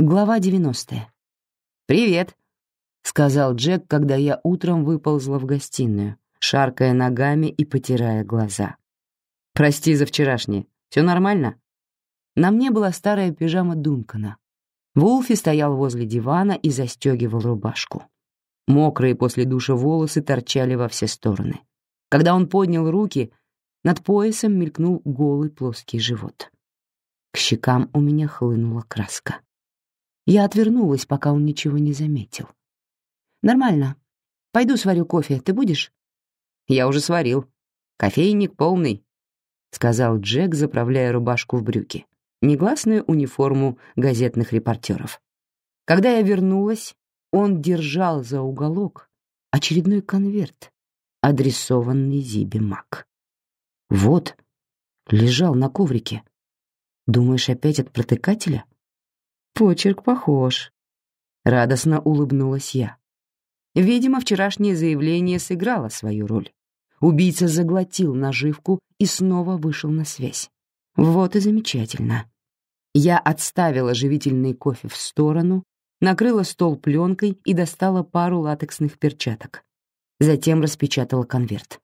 Глава 90. «Привет», — сказал Джек, когда я утром выползла в гостиную, шаркая ногами и потирая глаза. «Прости за вчерашнее. Все нормально?» На мне была старая пижама Дункана. Вулфи стоял возле дивана и застегивал рубашку. Мокрые после душа волосы торчали во все стороны. Когда он поднял руки, над поясом мелькнул голый плоский живот. К щекам у меня хлынула краска. Я отвернулась, пока он ничего не заметил. «Нормально. Пойду сварю кофе. Ты будешь?» «Я уже сварил. Кофейник полный», — сказал Джек, заправляя рубашку в брюки. Негласную униформу газетных репортеров. Когда я вернулась, он держал за уголок очередной конверт, адресованный Зибе Мак. Вот, лежал на коврике. Думаешь, опять от протыкателя? Почерк похож. Радостно улыбнулась я. Видимо, вчерашнее заявление сыграло свою роль. Убийца заглотил наживку и снова вышел на связь. Вот и замечательно. Я отставила живительный кофе в сторону, накрыла стол пленкой и достала пару латексных перчаток. Затем распечатала конверт.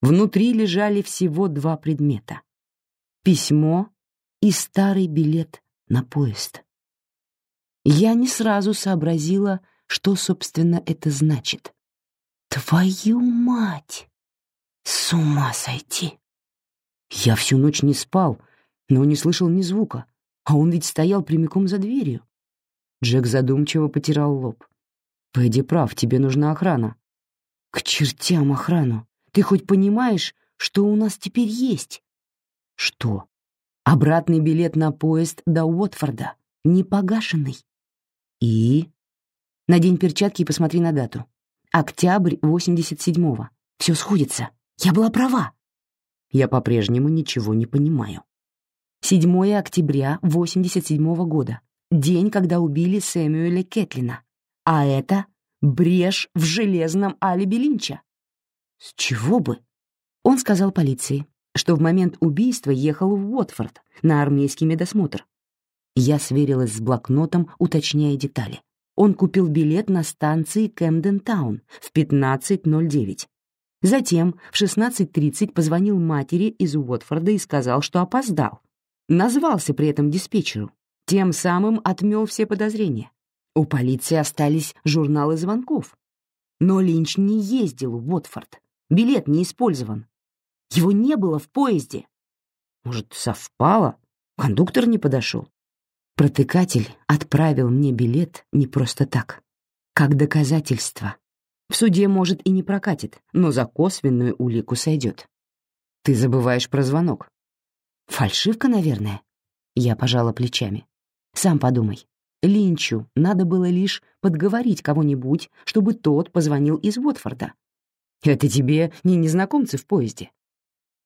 Внутри лежали всего два предмета — письмо и старый билет на поезд. Я не сразу сообразила, что, собственно, это значит. Твою мать! С ума сойти! Я всю ночь не спал, но не слышал ни звука, а он ведь стоял прямиком за дверью. Джек задумчиво потирал лоб. «Пэдди прав, тебе нужна охрана». «К чертям охрану! Ты хоть понимаешь, что у нас теперь есть?» «Что?» «Обратный билет на поезд до Уотфорда, непогашенный. И? Надень перчатки и посмотри на дату. Октябрь 87-го. Все сходится. Я была права. Я по-прежнему ничего не понимаю. 7 октября 87-го года. День, когда убили Сэмюэля Кетлина. А это брешь в железном алиби Линча. С чего бы? Он сказал полиции, что в момент убийства ехал в Уотфорд на армейский медосмотр. Я сверилась с блокнотом, уточняя детали. Он купил билет на станции Кэмден-таун в 15.09. Затем в 16.30 позвонил матери из Уотфорда и сказал, что опоздал. Назвался при этом диспетчеру. Тем самым отмел все подозрения. У полиции остались журналы звонков. Но Линч не ездил в Уотфорд. Билет не использован. Его не было в поезде. Может, совпало? Кондуктор не подошел. Протыкатель отправил мне билет не просто так, как доказательство. В суде, может, и не прокатит, но за косвенную улику сойдет. Ты забываешь про звонок. Фальшивка, наверное. Я пожала плечами. Сам подумай. Линчу надо было лишь подговорить кого-нибудь, чтобы тот позвонил из Уотфорда. Это тебе не незнакомцы в поезде.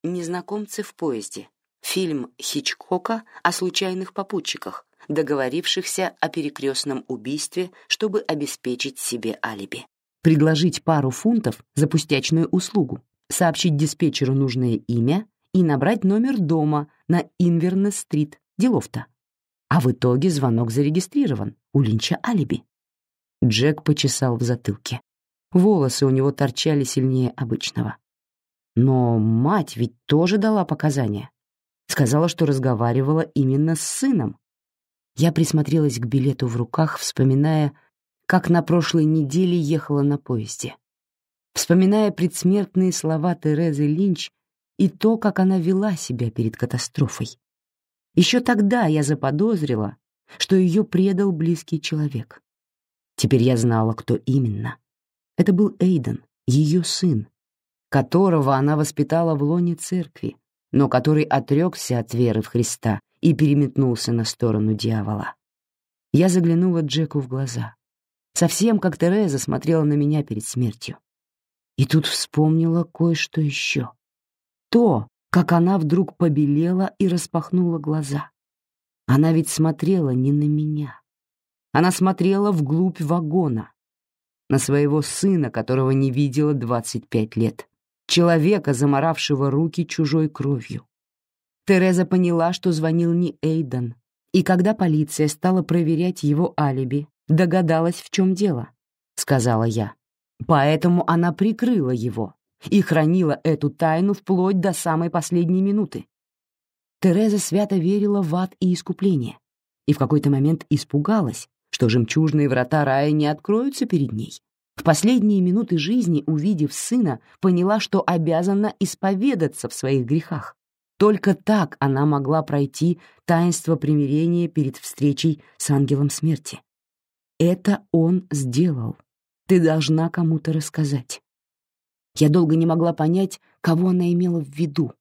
Незнакомцы в поезде. Фильм Хичкока о случайных попутчиках, договорившихся о перекрестном убийстве, чтобы обеспечить себе алиби. Предложить пару фунтов за пустячную услугу, сообщить диспетчеру нужное имя и набрать номер дома на Инвернес-стрит, делов-то. А в итоге звонок зарегистрирован, у Линча алиби. Джек почесал в затылке. Волосы у него торчали сильнее обычного. Но мать ведь тоже дала показания. Сказала, что разговаривала именно с сыном. Я присмотрелась к билету в руках, вспоминая, как на прошлой неделе ехала на поезде. Вспоминая предсмертные слова Терезы Линч и то, как она вела себя перед катастрофой. Еще тогда я заподозрила, что ее предал близкий человек. Теперь я знала, кто именно. Это был Эйден, ее сын, которого она воспитала в лоне церкви, но который отрекся от веры в Христа и переметнулся на сторону дьявола. Я заглянула Джеку в глаза, совсем как Тереза смотрела на меня перед смертью. И тут вспомнила кое-что еще. То, как она вдруг побелела и распахнула глаза. Она ведь смотрела не на меня. Она смотрела вглубь вагона, на своего сына, которого не видела 25 лет, человека, заморавшего руки чужой кровью, Тереза поняла, что звонил не Эйден, И когда полиция стала проверять его алиби, догадалась, в чем дело, — сказала я. Поэтому она прикрыла его и хранила эту тайну вплоть до самой последней минуты. Тереза свято верила в ад и искупление, и в какой-то момент испугалась, что жемчужные врата рая не откроются перед ней. В последние минуты жизни, увидев сына, поняла, что обязана исповедаться в своих грехах. Только так она могла пройти таинство примирения перед встречей с ангелом смерти. Это он сделал. Ты должна кому-то рассказать. Я долго не могла понять, кого она имела в виду.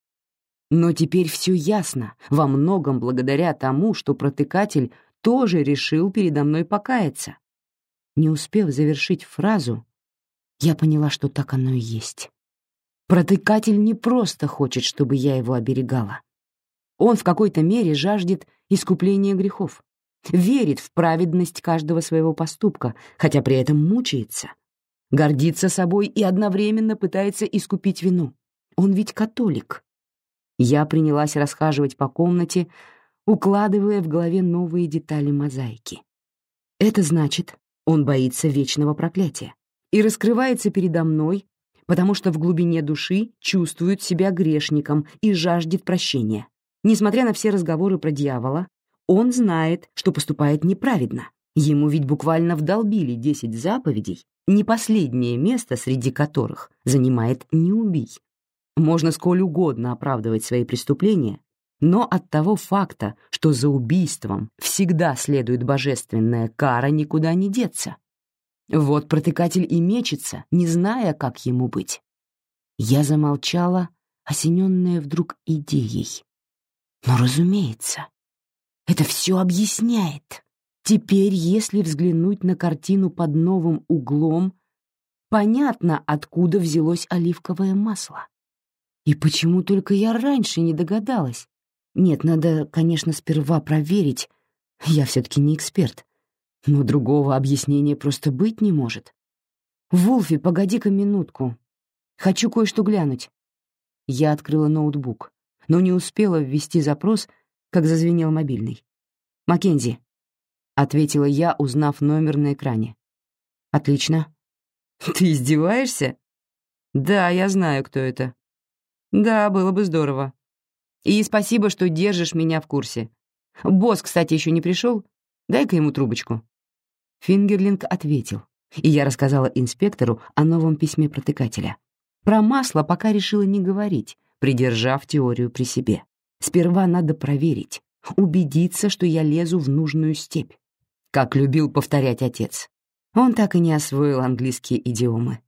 Но теперь все ясно, во многом благодаря тому, что протыкатель тоже решил передо мной покаяться. Не успев завершить фразу, я поняла, что так оно и есть. Протыкатель не просто хочет, чтобы я его оберегала. Он в какой-то мере жаждет искупления грехов, верит в праведность каждого своего поступка, хотя при этом мучается, гордится собой и одновременно пытается искупить вину. Он ведь католик. Я принялась расхаживать по комнате, укладывая в голове новые детали мозаики. Это значит, он боится вечного проклятия и раскрывается передо мной, потому что в глубине души чувствует себя грешником и жаждет прощения. Несмотря на все разговоры про дьявола, он знает, что поступает неправедно. Ему ведь буквально вдолбили десять заповедей, не последнее место среди которых занимает «не убий». Можно сколь угодно оправдывать свои преступления, но от того факта, что за убийством всегда следует божественная кара, никуда не деться. Вот протыкатель и мечется, не зная, как ему быть. Я замолчала, осененная вдруг идеей. Но, разумеется, это все объясняет. Теперь, если взглянуть на картину под новым углом, понятно, откуда взялось оливковое масло. И почему только я раньше не догадалась? Нет, надо, конечно, сперва проверить. Я все-таки не эксперт. Но другого объяснения просто быть не может. «Вулфи, погоди-ка минутку. Хочу кое-что глянуть». Я открыла ноутбук, но не успела ввести запрос, как зазвенел мобильный. «Маккензи», — ответила я, узнав номер на экране. «Отлично». «Ты издеваешься?» «Да, я знаю, кто это». «Да, было бы здорово. И спасибо, что держишь меня в курсе. Босс, кстати, еще не пришел? Дай-ка ему трубочку». Фингерлинг ответил, и я рассказала инспектору о новом письме протыкателя. Про масло пока решила не говорить, придержав теорию при себе. Сперва надо проверить, убедиться, что я лезу в нужную степь, как любил повторять отец. Он так и не освоил английские идиомы.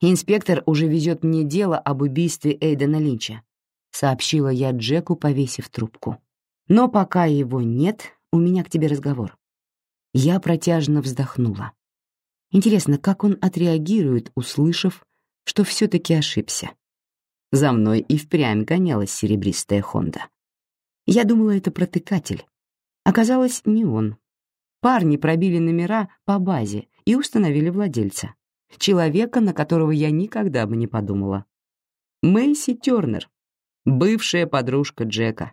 Инспектор уже везет мне дело об убийстве Эйдена Линча, сообщила я Джеку, повесив трубку. Но пока его нет, у меня к тебе разговор. Я протяжно вздохнула. Интересно, как он отреагирует, услышав, что все-таки ошибся. За мной и впрямь гонялась серебристая Хонда. Я думала, это протыкатель. Оказалось, не он. Парни пробили номера по базе и установили владельца. Человека, на которого я никогда бы не подумала. Мэйси Тёрнер, бывшая подружка Джека.